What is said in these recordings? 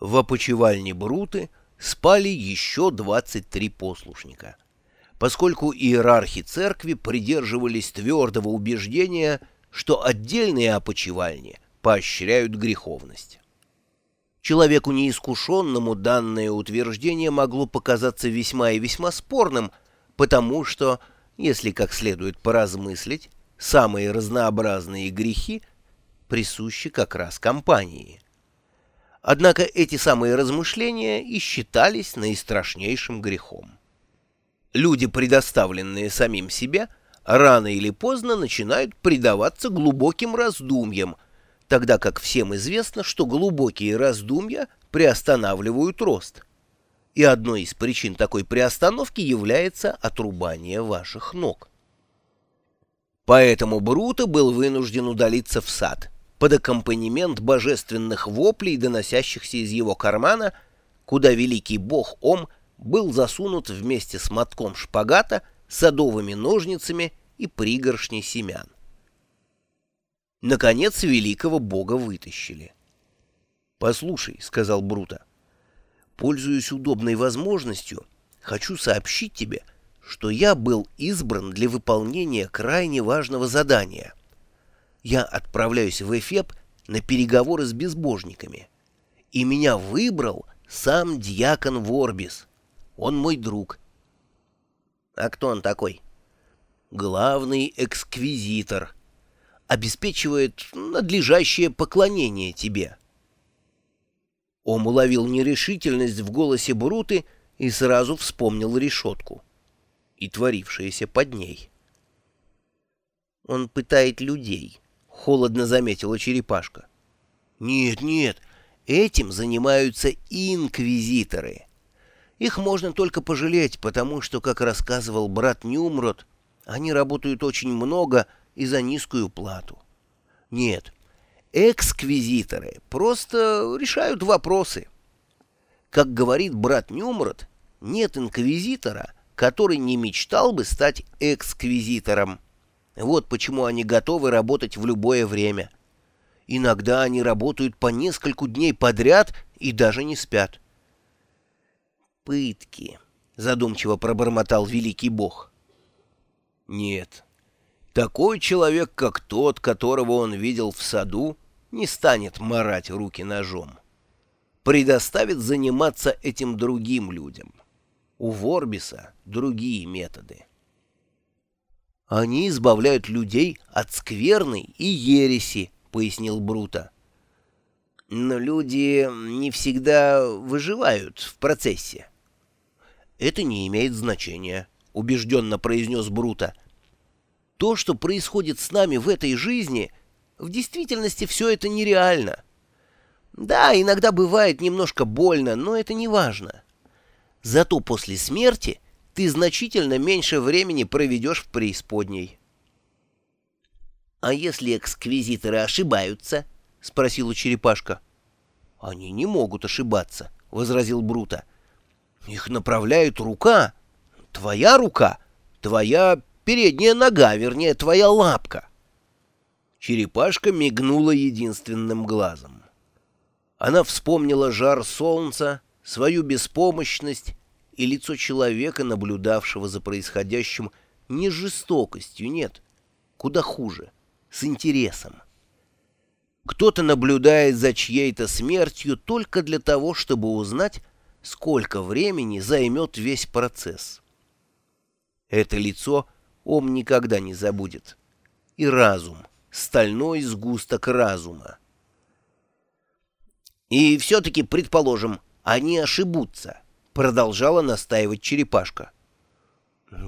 В опочивальне Бруты спали еще 23 послушника, поскольку иерархи церкви придерживались твердого убеждения, что отдельные опочивальни поощряют греховность. Человеку неискушенному данное утверждение могло показаться весьма и весьма спорным, потому что, если как следует поразмыслить, самые разнообразные грехи присущи как раз компании – Однако эти самые размышления и считались наистрашнейшим грехом. Люди, предоставленные самим себе, рано или поздно начинают предаваться глубоким раздумьям, тогда как всем известно, что глубокие раздумья приостанавливают рост. И одной из причин такой приостановки является отрубание ваших ног. Поэтому Бруто был вынужден удалиться в сад – под аккомпанемент божественных воплей, доносящихся из его кармана, куда великий бог Ом был засунут вместе с мотком шпагата, садовыми ножницами и пригоршней семян. Наконец великого бога вытащили. «Послушай», — сказал Брута, — «пользуясь удобной возможностью, хочу сообщить тебе, что я был избран для выполнения крайне важного задания — я отправляюсь в Эфеп на переговоры с безбожниками. И меня выбрал сам дьякон Ворбис. Он мой друг. А кто он такой? Главный эксквизитор. Обеспечивает надлежащее поклонение тебе. Он уловил нерешительность в голосе Бруты и сразу вспомнил решетку и творившееся под ней. Он пытает людей. — холодно заметила черепашка. «Нет, нет, этим занимаются инквизиторы. Их можно только пожалеть, потому что, как рассказывал брат Нюмрот, они работают очень много и за низкую плату. Нет, эксквизиторы просто решают вопросы. Как говорит брат Нюмрот, нет инквизитора, который не мечтал бы стать эксквизитором. Вот почему они готовы работать в любое время. Иногда они работают по нескольку дней подряд и даже не спят. «Пытки», — задумчиво пробормотал великий бог. «Нет, такой человек, как тот, которого он видел в саду, не станет марать руки ножом. Предоставит заниматься этим другим людям. У Ворбиса другие методы». «Они избавляют людей от скверны и ереси», — пояснил Брута. «Но люди не всегда выживают в процессе». «Это не имеет значения», — убежденно произнес Брута. «То, что происходит с нами в этой жизни, в действительности все это нереально. Да, иногда бывает немножко больно, но это не важно. Зато после смерти ты значительно меньше времени проведешь в преисподней. — А если эксквизиторы ошибаются? — спросила черепашка. — Они не могут ошибаться, — возразил Брута. — Их направляет рука. Твоя рука, твоя передняя нога, вернее, твоя лапка. Черепашка мигнула единственным глазом. Она вспомнила жар солнца, свою беспомощность и лицо человека, наблюдавшего за происходящим не жестокостью, нет, куда хуже, с интересом. Кто-то наблюдает за чьей-то смертью только для того, чтобы узнать, сколько времени займет весь процесс. Это лицо Ом никогда не забудет. И разум, стальной сгусток разума. И все-таки, предположим, они ошибутся продолжала настаивать черепашка.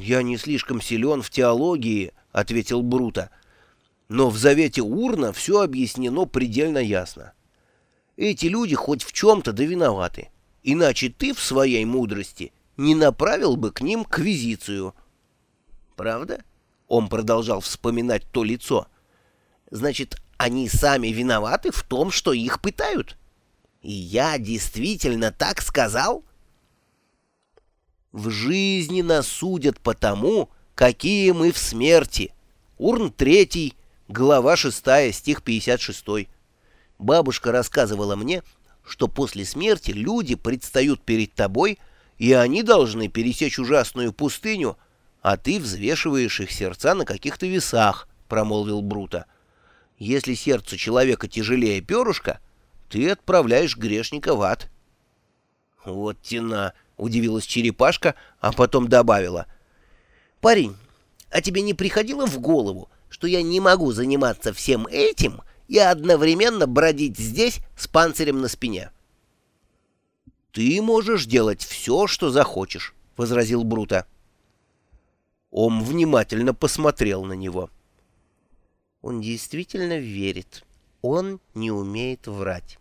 «Я не слишком силен в теологии», — ответил Брута. «Но в завете Урна все объяснено предельно ясно. Эти люди хоть в чем-то да виноваты, иначе ты в своей мудрости не направил бы к ним квизицию». «Правда?» — он продолжал вспоминать то лицо. «Значит, они сами виноваты в том, что их пытают?» «И я действительно так сказал?» В жизни нас судят по тому, какие мы в смерти. Урн 3, глава 6, стих 56. Бабушка рассказывала мне, что после смерти люди предстают перед тобой, и они должны пересечь ужасную пустыню, а ты взвешиваешь их сердца на каких-то весах, — промолвил Брута. Если сердце человека тяжелее перышка, ты отправляешь грешника в ад. — Вот тена! — удивилась черепашка, а потом добавила. — Парень, а тебе не приходило в голову, что я не могу заниматься всем этим и одновременно бродить здесь с панцирем на спине? — Ты можешь делать все, что захочешь, — возразил Брута. Ом внимательно посмотрел на него. Он действительно верит. Он не умеет врать.